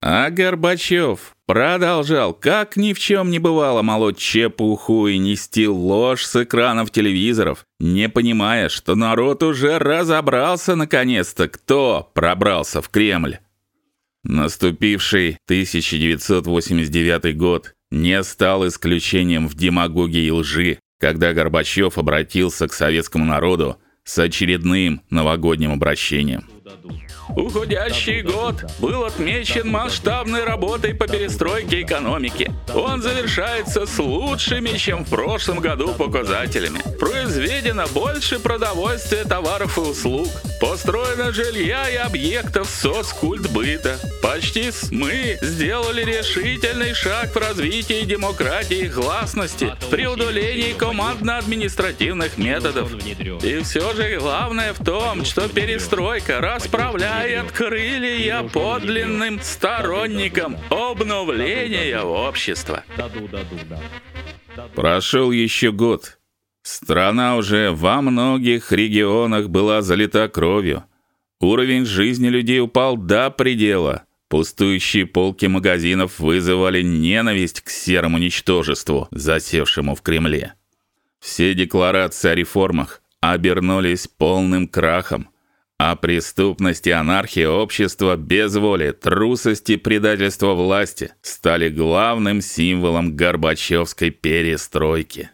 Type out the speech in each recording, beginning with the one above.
А Горбачев продолжал, как ни в чем не бывало, молоть чепуху и нести ложь с экранов телевизоров, не понимая, что народ уже разобрался наконец-то, кто пробрался в Кремль. Наступивший 1989 год не стал исключением в демагогии и лжи, когда Горбачев обратился к советскому народу с очередным новогодним обращением. Уходящий год был отмечен масштабной работой по перестройке экономики. Он завершается с лучшими, чем в прошлом году показателями. Произведено больше продовольствия, товаров и услуг. Построено жилья и объектов соцкультбыта. Почти мы сделали решительный шаг в развитии демократии и гласности, в преодолении командно-административных методов. И все же главное в том, что перестройка расправляет крылья подлинным сторонникам обновления общества. Прошел еще год. Страна уже во многих регионах была залита кровью. Уровень жизни людей упал до предела. Пустующие полки магазинов вызывали ненависть к серому ничтожеству, засевшему в Кремле. Все декларации о реформах обернулись полным крахом, а преступность и анархия общества без воли, трусости, предательства власти стали главным символом Горбачевской перестройки.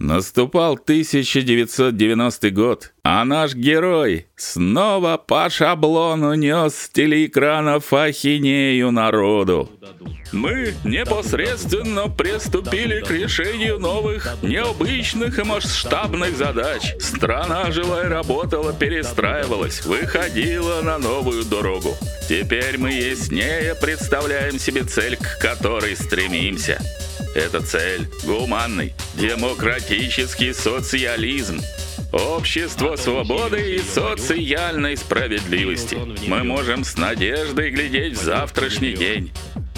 Наступал 1990 год, а наш герой снова по шаблону нес с телеэкранов ахинею народу. Мы непосредственно приступили к решению новых, необычных и масштабных задач. Страна жила и работала, перестраивалась, выходила на новую дорогу. Теперь мы яснее представляем себе цель, к которой стремимся. Эта цель гуманный, демократический социализм. Общество свободы и социальной справедливости. Мы можем с надеждой глядеть в завтрашний день.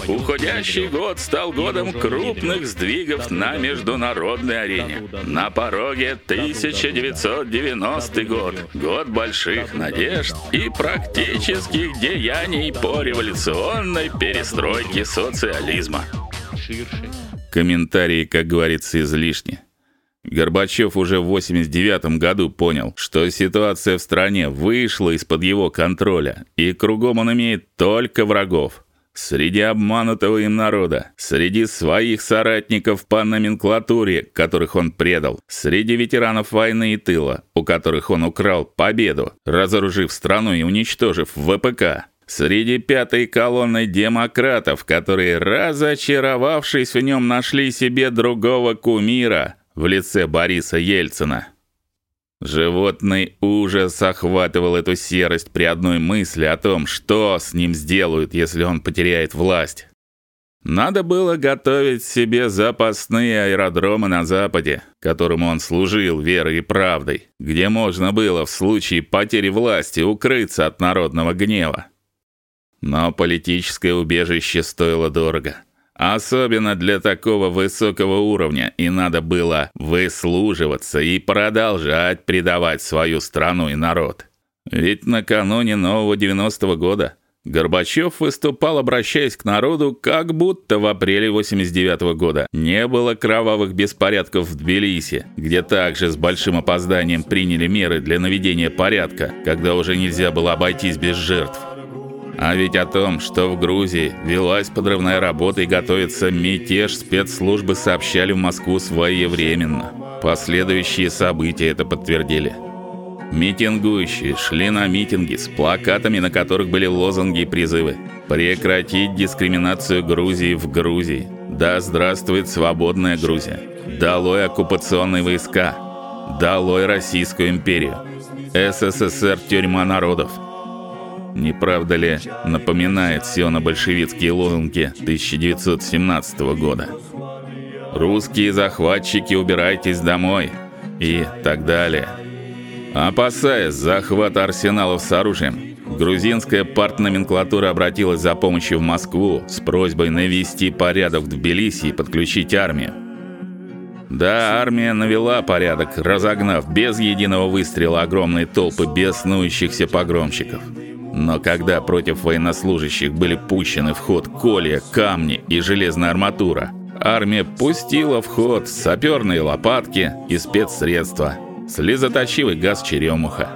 Уходящий год стал годом крупных сдвигов на международной арене. На пороге 1990 год, год больших надежд и практических деяний по революционной перестройке социализма. Комментарии, как говорится, излишни. Горбачев уже в 89 году понял, что ситуация в стране вышла из-под его контроля, и кругом он имеет только врагов. Среди обманутого им народа, среди своих соратников по номенклатуре, которых он предал, среди ветеранов войны и тыла, у которых он украл победу, разоружив страну и уничтожив ВПК, Среди пятой колонны демократов, которые, разочаровавшись в нем, нашли себе другого кумира в лице Бориса Ельцина. Животный ужас охватывал эту серость при одной мысли о том, что с ним сделают, если он потеряет власть. Надо было готовить себе запасные аэродромы на западе, которым он служил верой и правдой, где можно было в случае потери власти укрыться от народного гнева. Но политическое убежище стоило дорого, особенно для такого высокого уровня, и надо было выслуживаться и продолжать предавать свою страну и народ. Ведь накануне нового 90-го года Горбачев выступал, обращаясь к народу, как будто в апреле 89 -го года не было кровавых беспорядков в Тбилиси, где также с большим опозданием приняли меры для наведения порядка, когда уже нельзя было обойтись без жертв. А ведь о том, что в Грузии велась подрывная работа и готовится мятеж, спецслужбы сообщали в Москву своевременно. Последующие события это подтвердили. Митингующие шли на митинги с плакатами, на которых были лозунги и призывы: прекратить дискриминацию Грузии в Грузии. Да здравствует свободная Грузия. Долой оккупационные войска. Долой Российскую империю. СССР тюрьма народов. Не правда ли, напоминает все на большевистские лозунги 1917 года? Русские захватчики, убирайтесь домой и так далее. Опасаясь захвата арсеналов с оружием, грузинская партноменклатура обратилась за помощью в Москву с просьбой навести порядок в Тбилиси и подключить армию. Да, армия навела порядок, разогнав без единого выстрела огромные толпы беснующихся погромщиков. Но когда против военнослужащих были пущены в ход колья, камни и железная арматура, армия пустила в ход саперные лопатки и спецсредства, слезоточивый газ черемуха.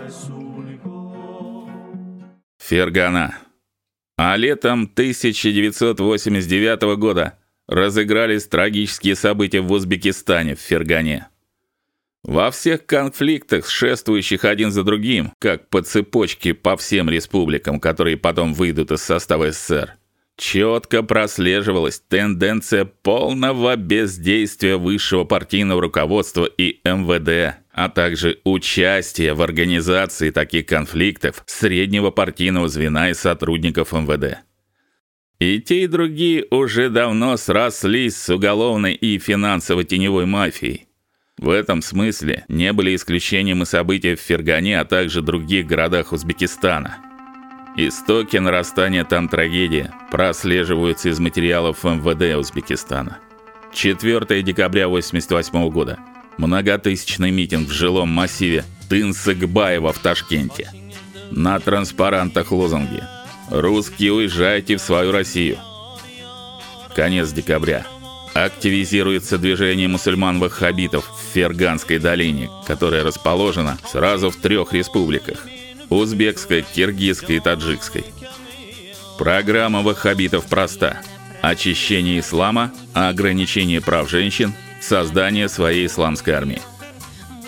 Фергана. А летом 1989 года разыгрались трагические события в Узбекистане, в Фергане. Во всех конфликтах, шествующих один за другим, как по цепочке по всем республикам, которые потом выйдут из состава СССР, четко прослеживалась тенденция полного бездействия высшего партийного руководства и МВД, а также участия в организации таких конфликтов среднего партийного звена и сотрудников МВД. И те, и другие уже давно срослись с уголовной и финансово-теневой мафией. В этом смысле не были исключением и события в Фергане, а также других городах Узбекистана. Истоки нарастания там трагедии прослеживаются из материалов МВД Узбекистана. 4 декабря 88 года. Многотысячный митинг в жилом массиве Тынсыгбаева в Ташкенте. На транспарантах лозунги: Русские, уезжайте в свою Россию. Конец декабря. Активизируется движение мусульман-ваххабитов в Ферганской долине, которая расположена сразу в трех республиках: узбекской, киргизской и таджикской. Программа ваххабитов проста: очищение ислама, ограничение прав женщин, создание своей исламской армии.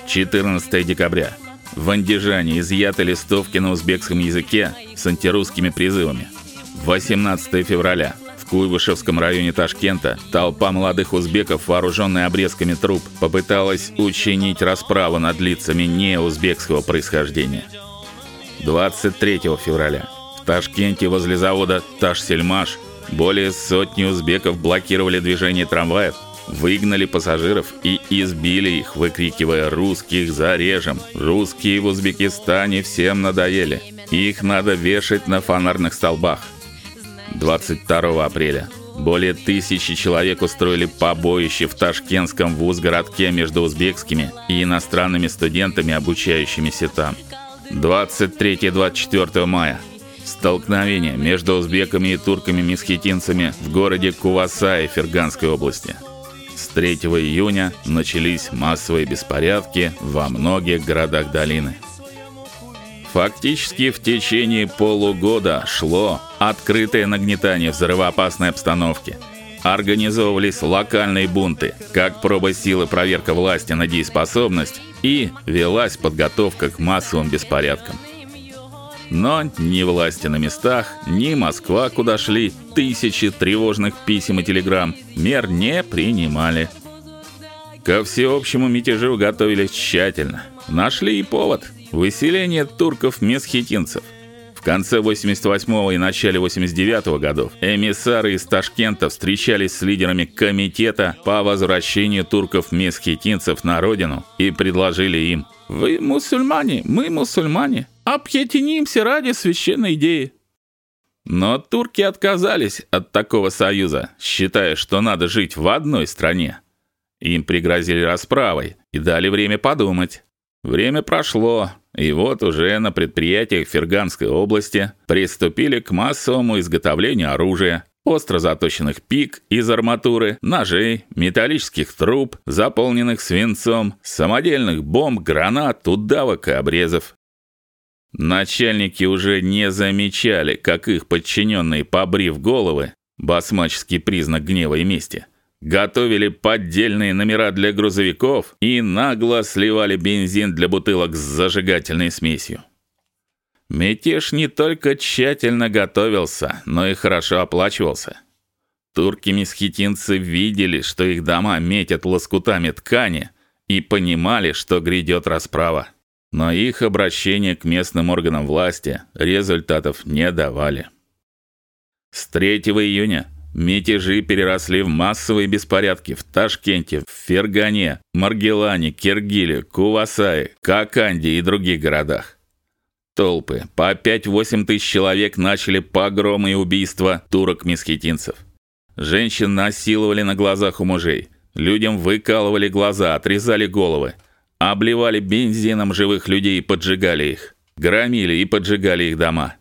14 декабря. В Андижане изъяты листовки на узбекском языке с антирусскими призывами. 18 февраля. Куйбышевском районе Ташкента толпа молодых узбеков, вооруженная обрезками труб, попыталась учинить расправу над лицами не узбекского происхождения. 23 февраля. В Ташкенте возле завода Ташсельмаш более сотни узбеков блокировали движение трамваев выгнали пассажиров и избили их, выкрикивая: "Русских зарежем! Русские в Узбекистане всем надоели! Их надо вешать на фонарных столбах!" 22 апреля более тысячи человек устроили побоище в Ташкентском вуз-городке между узбекскими и иностранными студентами, обучающимися там. 23-24 мая столкновение между узбеками и турками-месхетинцами в городе Кувасай Ферганской области. С 3 июня начались массовые беспорядки во многих городах долины. Фактически в течение полугода шло открытое нагнетание взрывоопасной обстановки. Организовывались локальные бунты, как проба силы проверка власти на дееспособность, и велась подготовка к массовым беспорядкам. Но ни власти на местах, ни Москва, куда шли тысячи тревожных писем и телеграмм, мер не принимали. Ко всеобщему мятежу готовились тщательно. Нашли и повод выселение турков-месхетинцев. В конце 88 и начале 89 годов эмиссары из Ташкента встречались с лидерами комитета по возвращению турков-месхетинцев на родину и предложили им: "Вы мусульмане, мы мусульмане объединимся ради священной идеи. Но турки отказались от такого союза, считая, что надо жить в одной стране. Им пригрозили расправой и дали время подумать. Время прошло, и вот уже на предприятиях Ферганской области приступили к массовому изготовлению оружия, остро заточенных пик из арматуры, ножей, металлических труб, заполненных свинцом, самодельных бомб, гранат, удавок и обрезов. Начальники уже не замечали, как их подчиненные, побрив головы, басмаческий признак гнева и мести, готовили поддельные номера для грузовиков и нагло сливали бензин для бутылок с зажигательной смесью. Мятеж не только тщательно готовился, но и хорошо оплачивался. Турки-месхетинцы видели, что их дома метят лоскутами ткани, и понимали, что грядет расправа но их обращения к местным органам власти результатов не давали. С 3 июня мятежи переросли в массовые беспорядки в Ташкенте, в Фергане, Маргелане, Киргиле, Кувасае, Коканде и других городах. Толпы по 5-8 тысяч человек начали погромы и убийства турок-месхетинцев. Женщин насиловали на глазах у мужей, людям выкалывали глаза, отрезали головы – обливали бензином живых людей и поджигали их, громили и поджигали их дома.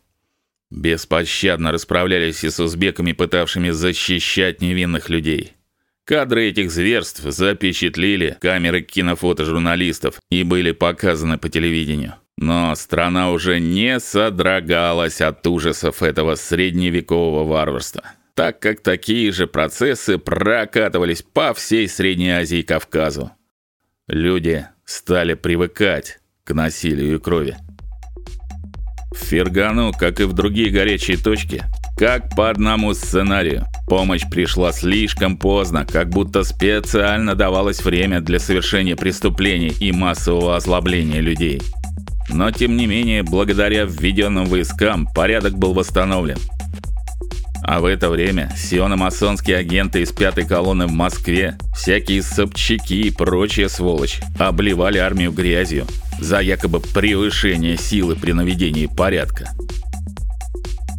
Беспощадно расправлялись и с узбеками, пытавшими защищать невинных людей. Кадры этих зверств запечатлели камеры кинофотожурналистов и были показаны по телевидению. Но страна уже не содрогалась от ужасов этого средневекового варварства, так как такие же процессы прокатывались по всей Средней Азии и Кавказу. Люди стали привыкать к насилию и крови. В Фергану, как и в другие горячие точки, как по одному сценарию, помощь пришла слишком поздно, как будто специально давалось время для совершения преступлений и массового озлобления людей. Но тем не менее, благодаря введенным войскам порядок был восстановлен. А в это время сиономасонские агенты из пятой колонны в Москве, всякие собчаки и прочие сволочи, обливали армию грязью за якобы превышение силы при наведении порядка.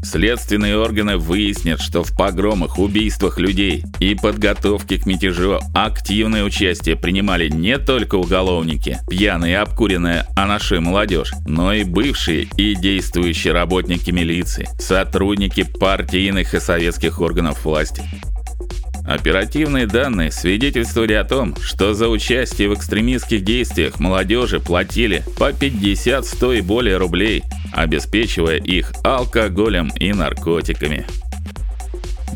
Следственные органы выяснят, что в погромах, убийствах людей и подготовке к мятежу активное участие принимали не только уголовники, пьяные и обкуренные, а наша молодежь, но и бывшие и действующие работники милиции, сотрудники партийных и советских органов власти. Оперативные данные свидетельствовали о том, что за участие в экстремистских действиях молодежи платили по 50, 100 и более рублей, обеспечивая их алкоголем и наркотиками.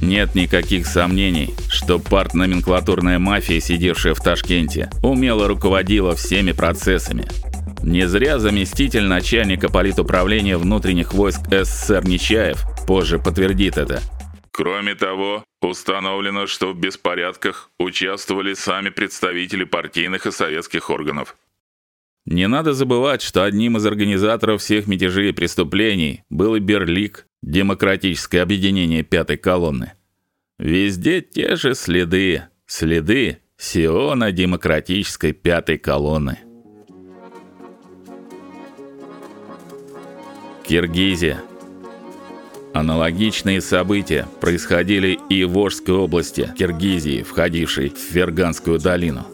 Нет никаких сомнений, что партноменклатурная мафия, сидевшая в Ташкенте, умело руководила всеми процессами. Не зря заместитель начальника политуправления внутренних войск СССР Нечаев позже подтвердит это. Кроме того, установлено, что в беспорядках участвовали сами представители партийных и советских органов. Не надо забывать, что одним из организаторов всех мятежей и преступлений был и Берлик, демократическое объединение пятой колонны. Везде те же следы, следы Сиона демократической пятой колонны. Киргизия Аналогичные события происходили и в Волжской области Киргизии, входившей в Ферганскую долину.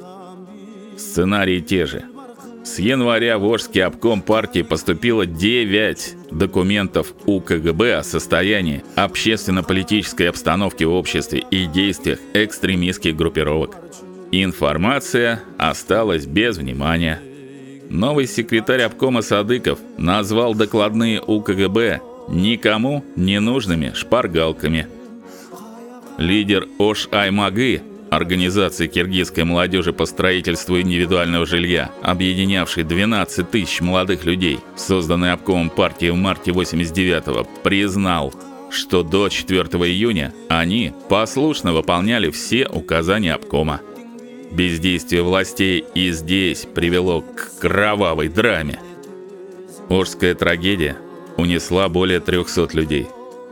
Сценарии те же. С января в Волжский обком партии поступило 9 документов УКГБ о состоянии общественно-политической обстановки в обществе и действиях экстремистских группировок. Информация осталась без внимания. Новый секретарь обкома Садыков назвал докладные УКГБ никому не нужными шпаргалками. Лидер Ош-Аймагы, организации киргизской молодежи по строительству индивидуального жилья, объединявшей 12 тысяч молодых людей, созданной обкомом партии в марте 89-го, признал, что до 4 июня они послушно выполняли все указания обкома. Бездействие властей и здесь привело к кровавой драме. Ожская трагедия унесла более 300 людей.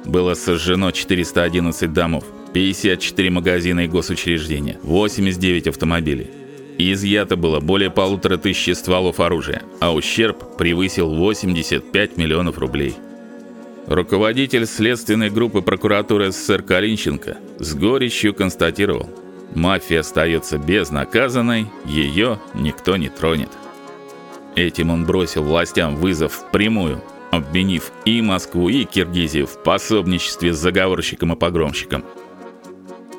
Было сожжено 411 домов, 54 магазина и госучреждения, 89 автомобилей. Изъято было более полутора тысяч стволов оружия, а ущерб превысил 85 миллионов рублей. Руководитель следственной группы прокуратуры СССР Калинченко с горечью констатировал: мафия остается безнаказанной, ее никто не тронет. Этим он бросил властям вызов впрямую обвинив и Москву, и Киргизию в пособничестве с заговорщиком и погромщиком.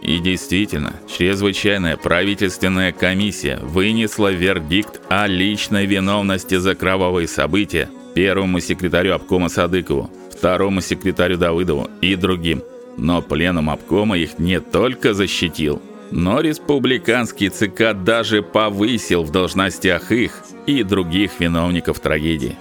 И действительно, чрезвычайная правительственная комиссия вынесла вердикт о личной виновности за кровавые события первому секретарю обкома Садыкову, второму секретарю Давыдову и другим. Но пленум обкома их не только защитил, но республиканский ЦК даже повысил в должностях их и других виновников трагедии.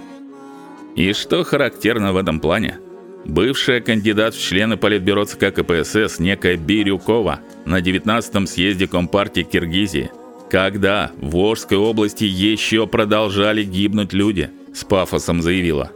И что характерно в этом плане? Бывшая кандидат в члены политбюро ЦК КПСС некая Бирюкова на 19-м съезде Компартии Киргизии, когда в Волжской области еще продолжали гибнуть люди, с пафосом заявила: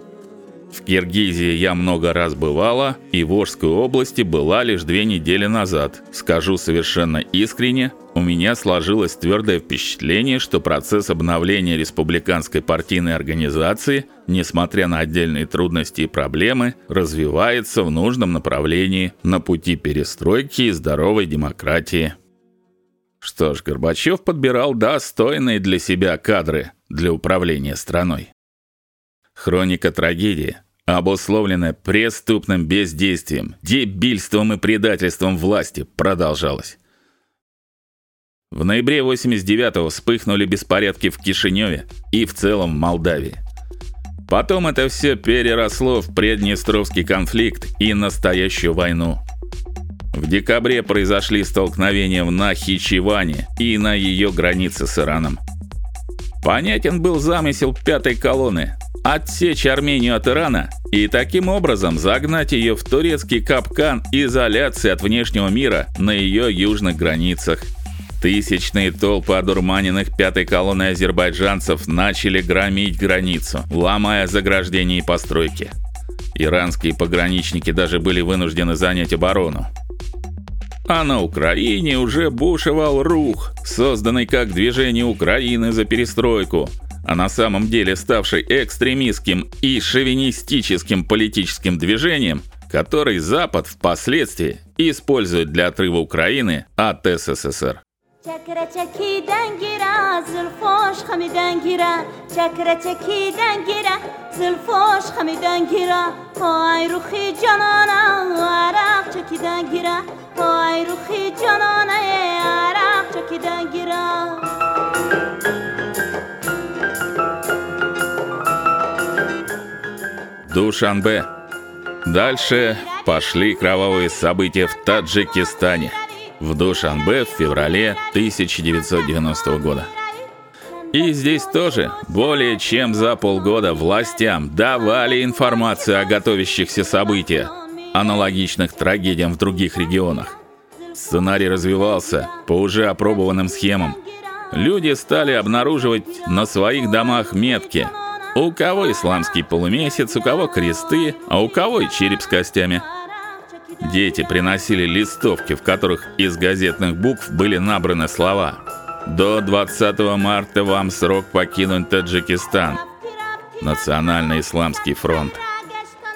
в Киргизии я много раз бывала, и в Волжской области была лишь две недели назад. Скажу совершенно искренне, у меня сложилось твердое впечатление, что процесс обновления республиканской партийной организации, несмотря на отдельные трудности и проблемы, развивается в нужном направлении на пути перестройки и здоровой демократии. Что ж, Горбачев подбирал достойные для себя кадры для управления страной. Хроника трагедии обусловленное преступным бездействием, дебильством и предательством власти, продолжалось. В ноябре 89-го вспыхнули беспорядки в Кишиневе и в целом в Молдавии. Потом это все переросло в Приднестровский конфликт и настоящую войну. В декабре произошли столкновения в Нахичеване и на ее границе с Ираном. Понятен был замысел пятой колонны отсечь Армению от Ирана и таким образом загнать ее в турецкий капкан изоляции от внешнего мира на ее южных границах. Тысячные толпы одурманенных пятой колонной азербайджанцев начали громить границу, ломая заграждения и постройки. Иранские пограничники даже были вынуждены занять оборону. А на Украине уже бушевал рух, созданный как движение Украины за перестройку, а на самом деле ставший экстремистским и шовинистическим политическим движением, который Запад впоследствии использует для отрыва Украины от СССР. چکره چکیدن گیره زلفاش خمیدن گیره چکره چکیدن گیره زلفاش خمیدن گیره های روخی جانانه عرق چکیدن گیره های روخی جانانه عرق چکیدن گیره Душанбе. Дальше пошли кровавые события в Таджикистане в Душанбе в феврале 1990 года. И здесь тоже более чем за полгода властям давали информацию о готовящихся событиях, аналогичных трагедиям в других регионах. Сценарий развивался по уже опробованным схемам. Люди стали обнаруживать на своих домах метки. У кого исламский полумесяц, у кого кресты, а у кого и череп с костями. Дети приносили листовки, в которых из газетных букв были набраны слова: "До 20 марта вам срок покинуть Таджикистан". Национальный исламский фронт.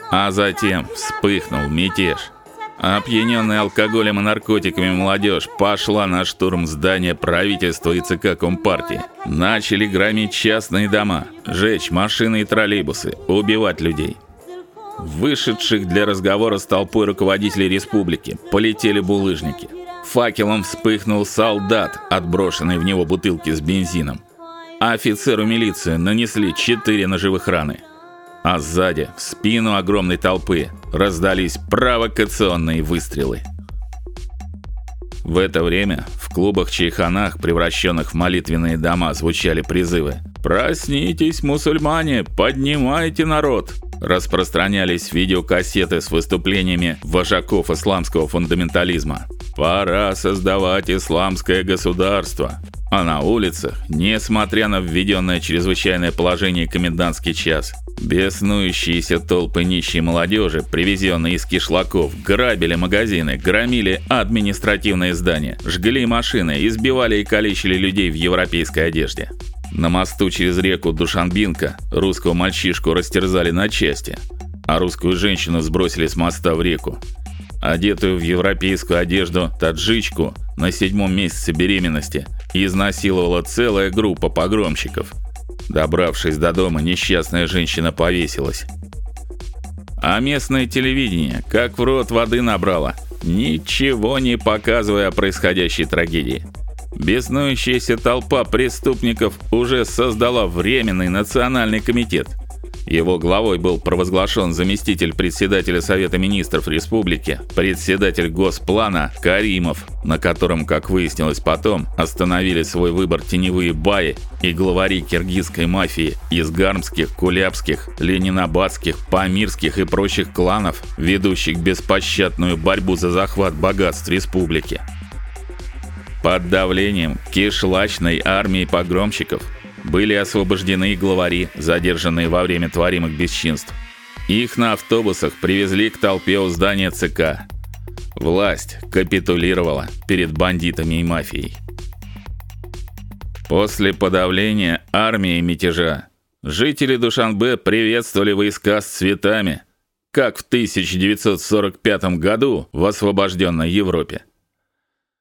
А затем вспыхнул мятеж. Опьяненная алкоголем и наркотиками молодежь пошла на штурм здания правительства и ЦК Компартии. Начали громить частные дома, жечь машины и троллейбусы, убивать людей. Вышедших для разговора с толпой руководителей республики полетели булыжники. Факелом вспыхнул солдат, отброшенный в него бутылки с бензином. А офицеру милиции нанесли четыре ножевых раны. А сзади, в спину огромной толпы, раздались провокационные выстрелы. В это время в клубах-чайханах, превращенных в молитвенные дома, звучали призывы: "Проснитесь, мусульмане, поднимайте народ!" Распространялись видеокассеты с выступлениями вожаков исламского фундаментализма. Пора создавать исламское государство. А на улицах, несмотря на введенное чрезвычайное положение комендантский час, беснующиеся толпы нищей молодежи, привезенные из кишлаков, грабили магазины, громили административные здания, жгли машины, избивали и калечили людей в европейской одежде. На мосту через реку Душанбинка русского мальчишку растерзали на части, а русскую женщину сбросили с моста в реку. Одетую в европейскую одежду таджичку на седьмом месяце беременности изнасиловала целая группа погромщиков. Добравшись до дома, несчастная женщина повесилась. А местное телевидение как в рот воды набрало, ничего не показывая о происходящей трагедии. Беснующаяся толпа преступников уже создала временный национальный комитет. Его главой был провозглашен заместитель председателя Совета министров республики, председатель Госплана Каримов, на котором, как выяснилось потом, остановили свой выбор теневые баи и главари киргизской мафии из гармских, кулябских, ленинабадских, памирских и прочих кланов, ведущих беспощадную борьбу за захват богатств республики. Под давлением кишлачной армии погромщиков были освобождены главари, задержанные во время творимых бесчинств. Их на автобусах привезли к толпе у здания ЦК. Власть капитулировала перед бандитами и мафией. После подавления армии мятежа жители Душанбе приветствовали войска с цветами, как в 1945 году в освобожденной Европе.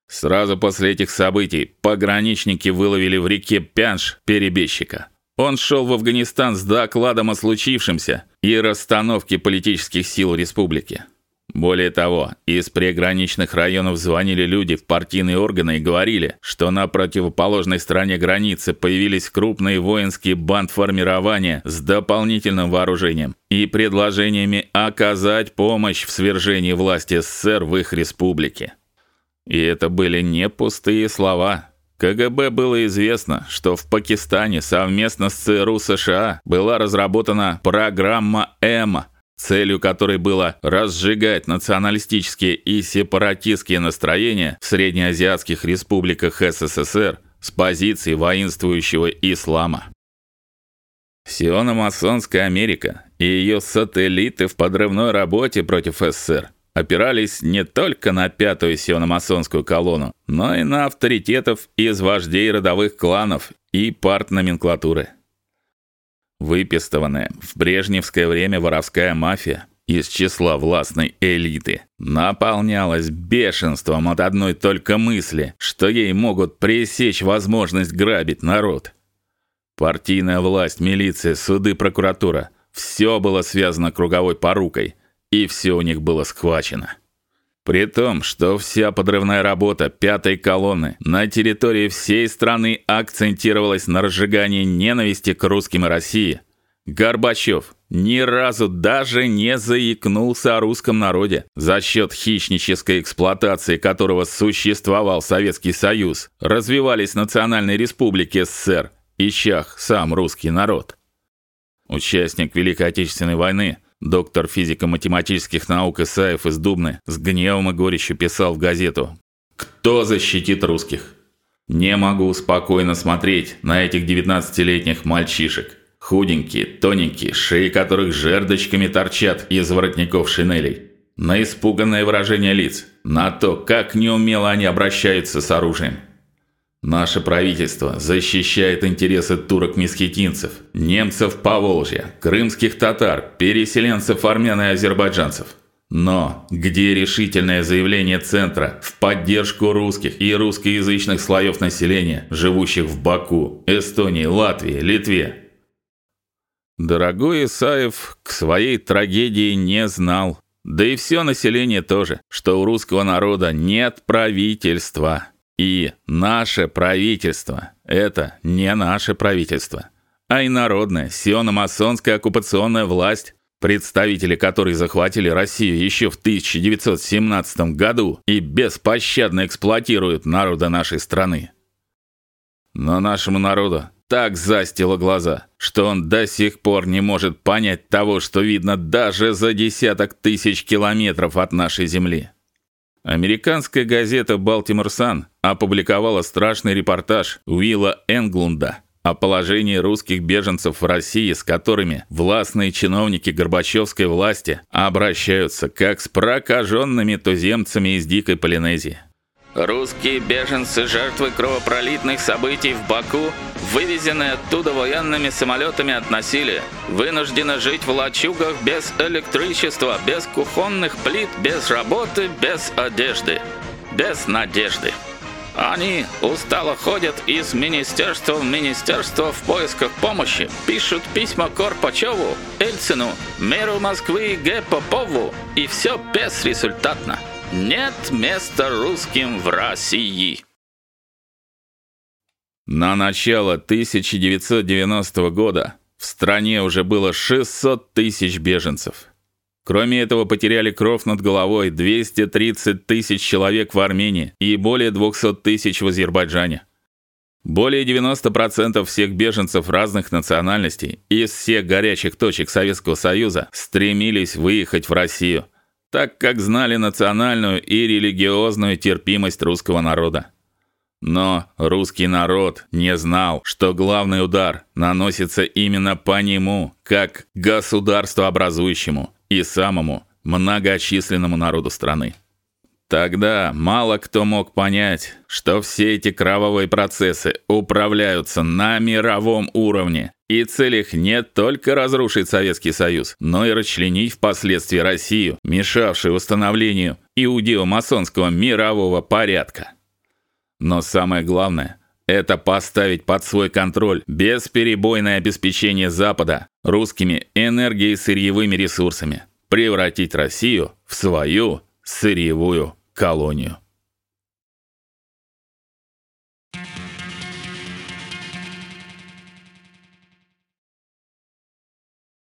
Сразу после этих событий пограничники выловили в реке Пянш перебежчика. Он шел в Афганистан с докладом о случившемся и расстановки политических сил республики. Более того, из приграничных районов звонили люди в партийные органы и говорили, что на противоположной стороне границы появились крупные воинские бандформирования с дополнительным вооружением и предложениями оказать помощь в свержении власти СССР в их республике. И это были не пустые слова. КГБ было известно, что в Пакистане совместно с ЦРУ США была разработана программа М, целью которой было разжигать националистические и сепаратистские настроения в среднеазиатских республиках СССР с позиции воинствующего ислама. Сиономасонская Америка и ее сателлиты в подрывной работе против СССР опирались не только на пятую сиономасонскую колонну, но и на авторитетов из вождей родовых кланов и партноменклатуры. Выпистованная в брежневское время воровская мафия из числа властной элиты наполнялась бешенством от одной только мысли, что ей могут пресечь возможность грабить народ. Партийная власть, милиция, суды, прокуратура все было связано круговой порукой, и все у них было схвачено. При том, что вся подрывная работа пятой колонны на территории всей страны акцентировалась на разжигании ненависти к русским и России, Горбачев ни разу даже не заикнулся о русском народе, за счет хищнической эксплуатации которого существовал Советский Союз, развивались национальные республики СССР и чах сам русский народ. Участник Великой Отечественной войны, Доктор физико-математических наук Исаев из Дубны с гневом и горечью писал в газету: "Кто защитит русских? Не могу спокойно смотреть на этих девятнадцатилетних мальчишек, худенькие, тоненькие, шеи которых жердочками торчат из воротников шинелей, на испуганное выражение лиц, на то, как неумело они обращаются с оружием. Наше правительство защищает интересы турок-месхетинцев, немцев Поволжья, крымских татар, переселенцев армян и азербайджанцев. Но где решительное заявление центра в поддержку русских и русскоязычных слоев населения, живущих в Баку, Эстонии, Латвии, Литве? Дорогой Исаев к своей трагедии не знал, да и все население тоже, что у русского народа нет правительства. И наше правительство это не наше правительство, а инородная сиономасонская оккупационная власть, представители которой захватили Россию еще в 1917 году и беспощадно эксплуатируют народы нашей страны. Но нашему народу так застило глаза, что он до сих пор не может понять того, что видно даже за десяток тысяч километров от нашей земли. Американская газета Baltimore Sun опубликовала страшный репортаж Уилла Энглунда о положении русских беженцев в России, с которыми властные чиновники Горбачевской власти обращаются как с прокаженными туземцами из дикой Полинезии. Русские беженцы, жертвы кровопролитных событий в Баку, вывезенные оттуда военными самолетами от насилия, вынуждены жить в лачугах без электричества, без кухонных плит, без работы, без одежды, без надежды. Они устало ходят из министерства в министерство в поисках помощи, пишут письма Корпачеву, Эльцину, мэру Москвы Г. Попову, и все безрезультатно. Нет места русским в России. На начало 1990 года в стране уже было 600 тысяч беженцев. Кроме этого, потеряли кровь над головой 230 тысяч человек в Армении и более 200 тысяч в Азербайджане. Более 90% всех беженцев разных национальностей из всех горячих точек Советского Союза стремились выехать в Россию так как знали национальную и религиозную терпимость русского народа. Но русский народ не знал, что главный удар наносится именно по нему, как государствообразующему и самому многочисленному народу страны. Тогда мало кто мог понять, что все эти кровавые процессы управляются на мировом уровне, и цель их не только разрушить Советский Союз, но и расчленить впоследствии Россию, мешавшую установлению иудео-масонского мирового порядка. Но самое главное, это поставить под свой контроль бесперебойное обеспечение Запада русскими энергией и сырьевыми ресурсами, превратить Россию в свою сырьевую колонию.